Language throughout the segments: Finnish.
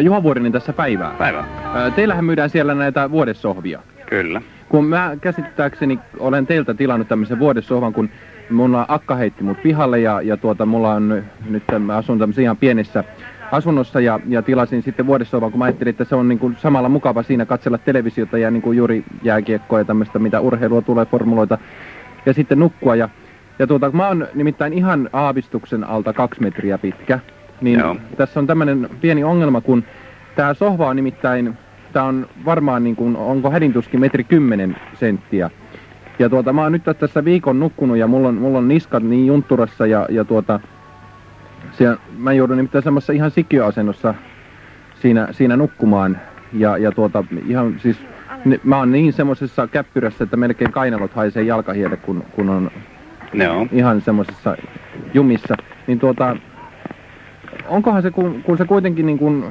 Juha Vuorinen tässä päivää. Päivä. Ää, teillähän myydään siellä näitä vuodessohvia. Kyllä. Kun mä käsittääkseni olen teiltä tilannut tämmöisen vuodessohvan, kun mulla akka heitti mut pihalle ja, ja tuota, mulla on nyt mä asun tämmöisen ihan pienessä asunnossa ja, ja tilasin sitten vuodessohvan, kun mä ajattelin, että se on niin kuin samalla mukava siinä katsella televisiota ja niin kuin juuri jääkiekkoa ja tämmöistä, mitä urheilua tulee, formuloita ja sitten nukkua. Ja, ja tuota, mä oon nimittäin ihan aavistuksen alta kaksi metriä pitkä, niin Joo. tässä on tämmöinen pieni ongelma, kun tämä sohva on nimittäin, tämä on varmaan niin kuin, onko hädintuskin metri kymmenen senttiä. Ja tuota, mä oon nyt tässä viikon nukkunut ja mulla on, mulla on niskat niin juntturassa ja, ja tuota, siellä, mä joudun nimittäin semmoisessa ihan sikiöasennossa siinä, siinä nukkumaan. Ja, ja tuota, ihan siis, ne, mä oon niin semmoisessa käppyrässä, että melkein kainalot haisee jalkahielle, kun, kun on Joo. ihan semmoisessa jumissa. Niin tuota, onkohan se, kun, kun se kuitenkin niin kuin,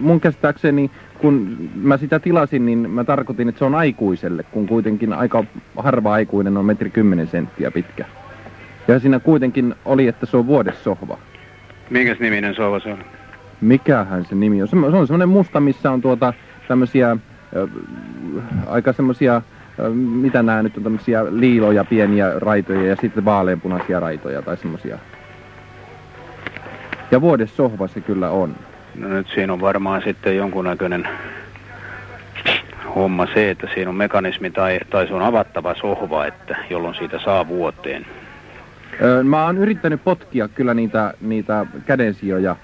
mun käsittääkseni, kun mä sitä tilasin, niin mä tarkoitin, että se on aikuiselle, kun kuitenkin aika harva aikuinen on metri kymmenen senttiä pitkä. Ja siinä kuitenkin oli, että se on vuodessohva. Minkäs niminen sohva se on? Mikähän se nimi on? Se on se on semmoinen musta, missä on tuota tämmöisiä ö, aika semmoisia, ö, mitä nämä nyt on tämmöisiä liiloja, pieniä raitoja ja sitten vaaleanpunaisia raitoja tai semmoisia. Ja vuodessohva se kyllä on. No nyt siinä on varmaan sitten jonkunnäköinen homma se, että siinä on mekanismi tai, tai se on avattava sohva, että jolloin siitä saa vuoteen. Ö, mä oon yrittänyt potkia kyllä niitä, niitä kädensijoja,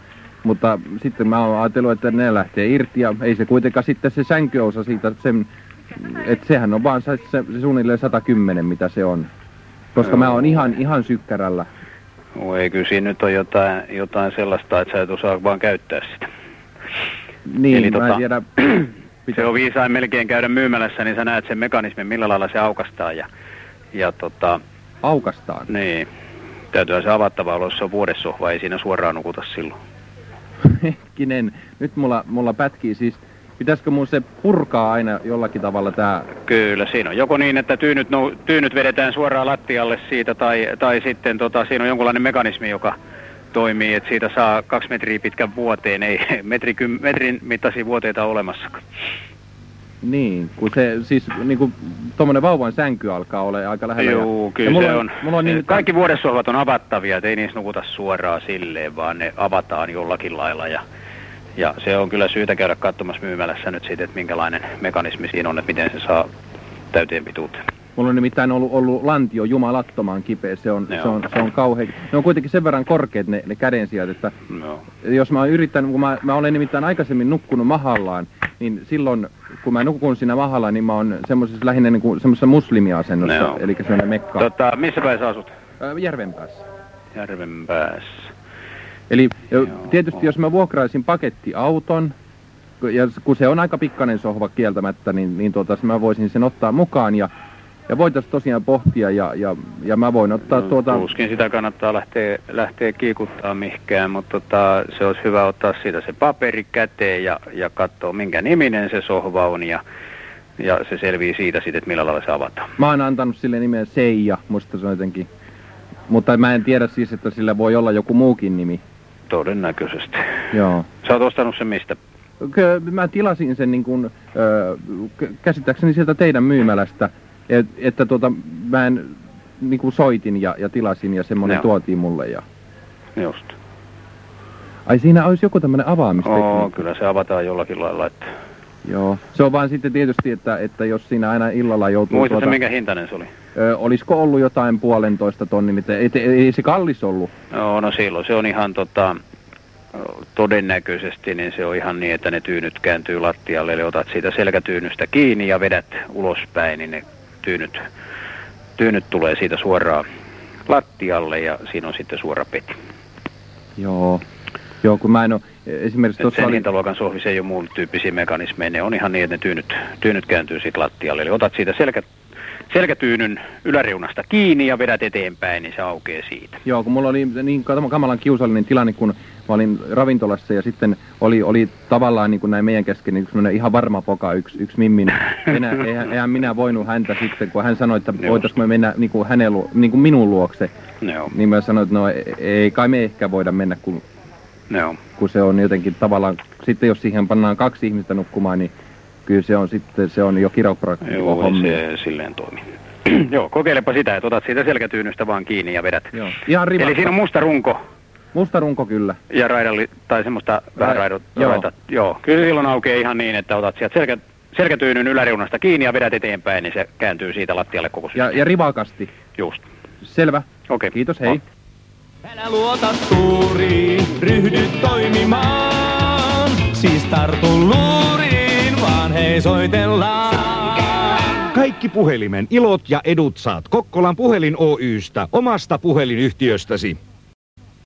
mutta sitten mä oon ajatellut, että ne lähtee irti ja ei se kuitenkaan sitten se sänkyosa siitä, sen, että sehän on vaan se, se, se suunnilleen 110, mitä se on. Koska mä oon ihan, ihan sykkärällä. No ei kyllä siinä nyt on jotain, jotain sellaista, että sä et osaa vaan käyttää sitä. Niin, Eli mä en tota- tiedä. Se on viisain melkein käydä myymälässä, niin sä näet sen mekanismin, millä lailla se aukastaa. Ja, ja tota, Aukastaan. niin, täytyyhän se avattava olla, jos se on vuodessohva, ei siinä suoraan nukuta silloin. Hetkinen, nyt mulla, mulla pätkii siis. Pitäisikö mun se purkaa aina jollakin tavalla tää? Kyllä, siinä on joko niin, että tyynyt, nou, tyynyt vedetään suoraan lattialle siitä, tai, tai sitten tota, siinä on jonkunlainen mekanismi, joka toimii, että siitä saa kaksi metriä pitkän vuoteen, ei metri, kym, metrin mittaisia vuoteita ole olemassakaan. Niin, kun se siis niinku tommonen vauvan sänky alkaa olla aika lähellä. Joo, ja kyllä mulla se on. Mulla on niin, Kaikki vuodessohvat on avattavia, että ei niissä nukuta suoraan silleen, vaan ne avataan jollakin lailla. Ja, ja se on kyllä syytä käydä katsomassa myymälässä nyt siitä, että minkälainen mekanismi siinä on, että miten se saa täyteen pituuteen. Mulla on nimittäin ollut, ollut lantio jumalattoman kipeä, se on, Joo. se on, se on kauhean. Ne on kuitenkin sen verran korkeat ne, ne kädensijat, että No. jos mä oon yrittänyt, kun mä, mä olen nimittäin aikaisemmin nukkunut mahallaan, niin silloin kun mä nukun siinä mahallaan, niin mä oon semmoisessa lähinnä niin kuin semmoisessa muslimiasennossa, Joo. eli semmoinen mekka Tota, missä päin sä asut? ää, järven päässä. Järven päässä. Eli jo, Joo. tietysti jos mä vuokraisin pakettiauton, ja kun se on aika pikkainen sohva kieltämättä, niin, niin tuota, mä voisin sen ottaa mukaan ja, ja voitaisiin tosiaan pohtia ja, ja, ja mä voin ottaa No, tuota... Tuskin sitä kannattaa lähteä, lähteä kiikuttaa mihinkään, mutta tota, se olisi hyvä ottaa siitä se paperi käteen ja, ja katsoa minkä niminen se sohva on ja, ja se selvii siitä sitten, että millä lailla se avataan. Mä oon antanut sille nimen Seija, musta se on jotenkin... Mutta mä en tiedä siis, että sillä voi olla joku muukin nimi. Todennäköisesti. Joo. Sä oot ostanut sen mistä? Mä tilasin sen niin kuin, ö, k- käsittääkseni sieltä teidän myymälästä, et, että tuota, mä en niin kuin soitin ja, ja tilasin ja semmoinen Joo. tuotiin mulle. Ja... Just. Ai siinä olisi joku tämmöinen avaamistekniikka. Oo, kyllä se avataan jollakin lailla. Että... Joo. Se on vaan sitten tietysti, että, että jos siinä aina illalla joutuu... Muistatko tuota, minkä hintainen se oli? ö, olisiko ollut jotain puolentoista tonnin, ei, ei, ei se kallis ollut. No, no silloin se on ihan tota, todennäköisesti, niin se on ihan niin, että ne tyynyt kääntyy lattialle, eli otat siitä selkätyynystä kiinni ja vedät ulospäin, niin ne tyynyt, tyynyt tulee siitä suoraan lattialle ja siinä on sitten suora peti. Joo. Joo, kun mä en ole... Esimerkiksi tuossa sen oli... hintaluokan sohvissa ei ole muun tyyppisiä mekanismeja, ne on ihan niin, että ne tyynyt, tyynyt kääntyy siitä lattialle. Eli otat siitä selkä, selkätyynyn yläreunasta kiinni ja vedät eteenpäin, niin se aukeaa siitä. Joo, kun mulla oli niin kam- kamalan kiusallinen tilanne, kun mä olin ravintolassa ja sitten oli, oli tavallaan niin kuin näin meidän kesken niin ihan varma poka, yksi, yksi mimmin. Enää, eihän, eihän minä voinut häntä sitten, kun hän sanoi, että voitaisiinko me mennä niin kuin hänen, niin kuin minun luokse. Joo. Niin mä sanoin, että no ei- ei kai me ehkä voida mennä, kun Joo. kun se on jotenkin tavallaan, sitten jos siihen pannaan kaksi ihmistä nukkumaan, niin kyllä se on sitten, se on jo kiropraktikko Joo, hommia. se silleen toimii. Joo, kokeilepa sitä, että otat siitä selkätyynystä vaan kiinni ja vedät. Joo. Ihan Eli rivakka. siinä on musta runko Musta runko kyllä. ja raidalli, tai semmoista vähän Ra- raidot, joo. raidat. Joo, kyllä silloin aukeaa ihan niin, että otat sieltä selkä, selkätyynyn yläreunasta kiinni ja vedät eteenpäin, niin se kääntyy siitä lattialle koko Ja, systeemi. ja rivakasti. Just. Selvä. Okei. Kiitos, hei. Älä luota tuuriin, ryhdy toimimaan. Siis tartu luuriin, vaan hei soitellaan. Kaikki puhelimen ilot ja edut saat Kokkolan puhelin Oystä, omasta puhelinyhtiöstäsi.